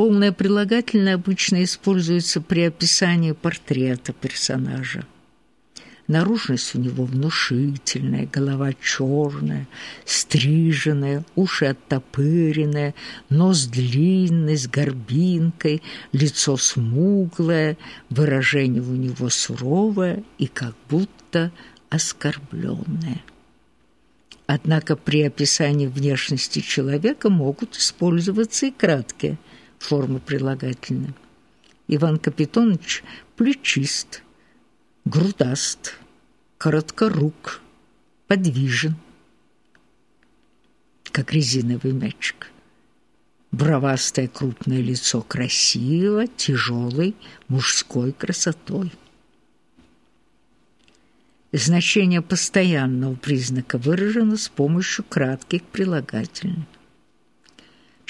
Полное прилагательное обычно используется при описании портрета персонажа. Наружность у него внушительная, голова черная, стриженная, уши оттопыренные, нос длинный, с горбинкой, лицо смуглое, выражение у него суровое и как будто оскорбленное. Однако при описании внешности человека могут использоваться и краткие формы прилагательные. Иван Капитонович плечист, грудаст, короткорук, подвижен, как резиновый мячик. Бровастое крупное лицо красиво, тяжелой, мужской красотой. Значение постоянного признака выражено с помощью кратких прилагательных.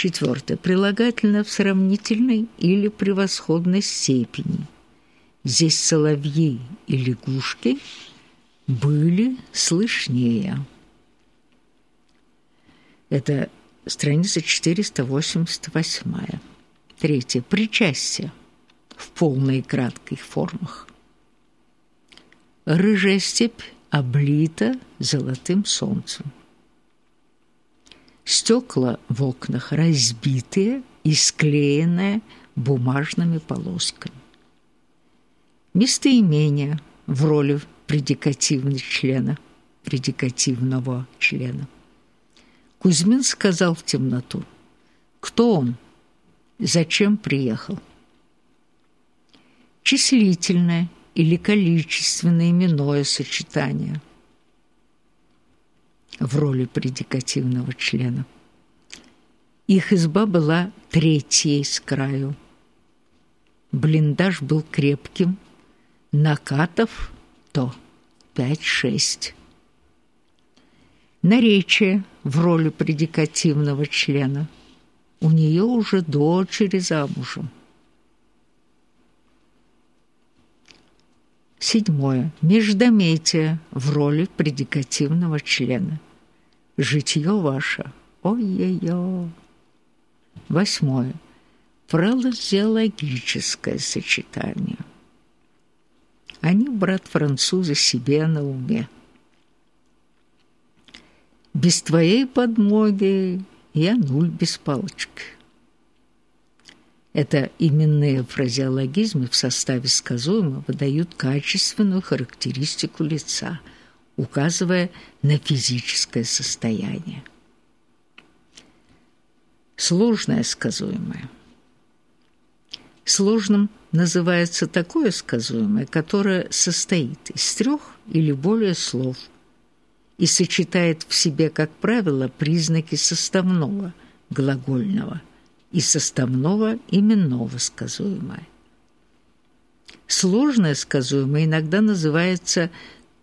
Четвертое. Прилагательное в сравнительной или превосходной степени. Здесь соловьи и лягушки были слышнее. Это страница 488. Третье. Причастие в полной и кратких формах. Рыжая степь облита золотым солнцем. Стекла в окнах разбитые и склеенные бумажными полосками. Местоимение в роли предикативного члена, предикативного члена. Кузьмин сказал в темноту, кто он, зачем приехал. Числительное – или количественное именное сочетание в роли предикативного члена. Их изба была третьей с краю. Блиндаж был крепким, накатов то пять-шесть. Наречие в роли предикативного члена. У нее уже дочери замужем. Седьмое. Междометие в роли предикативного члена. Житье ваше. Ой-ой-ой. Восьмое. Фразеологическое сочетание. Они, брат-французы, себе на уме. Без твоей подмоги я нуль без палочки. Это именные фразеологизмы в составе сказуемого дают качественную характеристику лица, указывая на физическое состояние. Сложное сказуемое. Сложным называется такое сказуемое, которое состоит из трех или более слов и сочетает в себе, как правило, признаки составного глагольного – и составного именного сказуемое. Сложное сказуемое иногда называется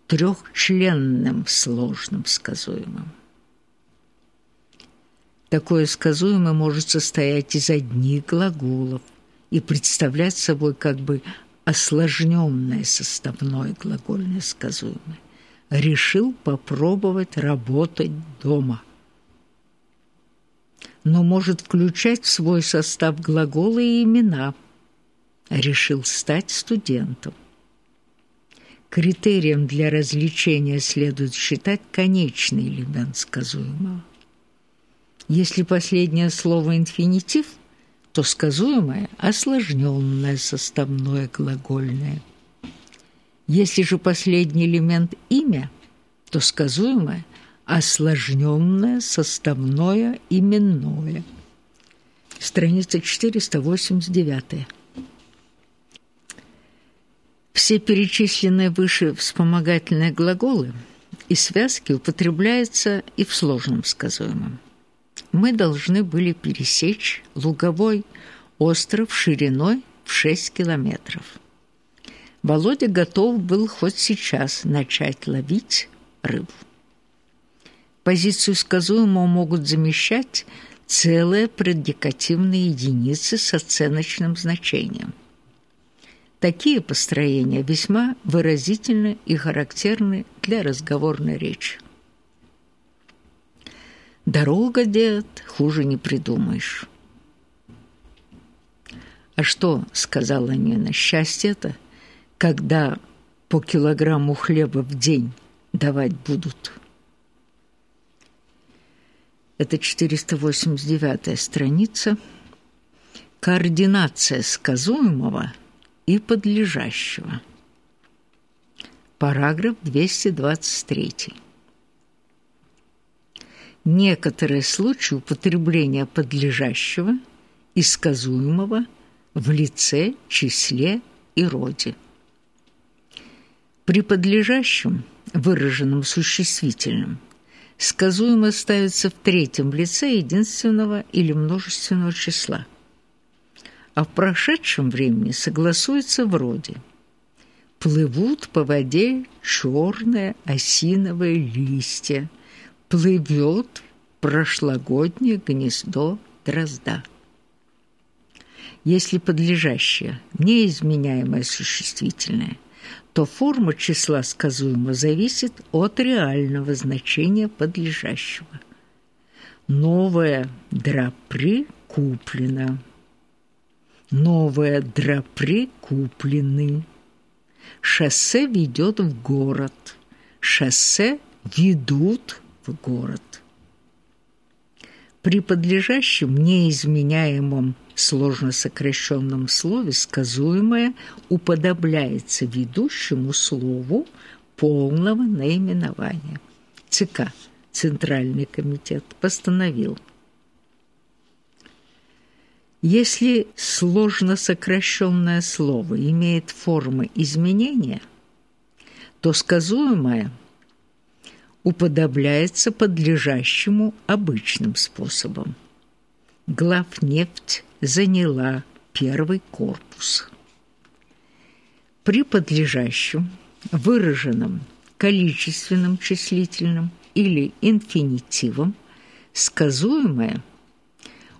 трехчленным сложным сказуемым. Такое сказуемое может состоять из одних глаголов и представлять собой как бы осложненное составное глагольное сказуемое. Решил попробовать работать дома – но может включать в свой состав глаголы и имена. Решил стать студентом. Критерием для развлечения следует считать конечный элемент сказуемого. Если последнее слово инфинитив, то сказуемое – осложненное составное глагольное. Если же последний элемент – имя, то сказуемое – осложненное составное именное. Страница 489. Все перечисленные выше вспомогательные глаголы и связки употребляются и в сложном сказуемом. Мы должны были пересечь луговой остров шириной в 6 километров. Володя готов был хоть сейчас начать ловить рыбу. Позицию сказуемого могут замещать целые предикативные единицы с оценочным значением. Такие построения весьма выразительны и характерны для разговорной речи. Дорога, дед, хуже не придумаешь. А что, сказала Нина, счастье это, когда по килограмму хлеба в день давать будут? Это 489 страница. Координация сказуемого и подлежащего. Параграф 223. Некоторые случаи употребления подлежащего и сказуемого – в лице, числе и роде. При подлежащем, выраженном существительном, сказуемо ставится в третьем лице единственного или множественного числа, а в прошедшем времени согласуется в роде. Плывут по воде черные осиновые листья, плывет прошлогоднее гнездо дрозда. Если подлежащее неизменяемое существительное, то форма числа сказуемо зависит от реального значения подлежащего. Новая драпри куплена. Новая драпри куплены. Шоссе ведет в город. Шоссе ведут в город. При подлежащем неизменяемом сложно сокращенном слове сказуемое уподобляется ведущему слову полного наименования. ЦК, Центральный комитет, постановил. Если сложно сокращенное слово имеет формы изменения, то сказуемое уподобляется подлежащему обычным способом. Главнефть заняла первый корпус. При подлежащем, выраженном количественном числительном или инфинитивом сказуемое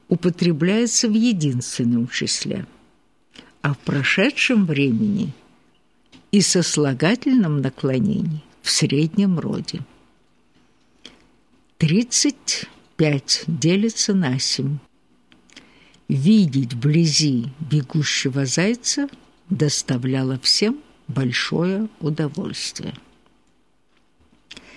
употребляется в единственном числе, а в прошедшем времени и сослагательном наклонении в среднем роде. 35 делится на 7 видеть вблизи бегущего зайца доставляло всем большое удовольствие.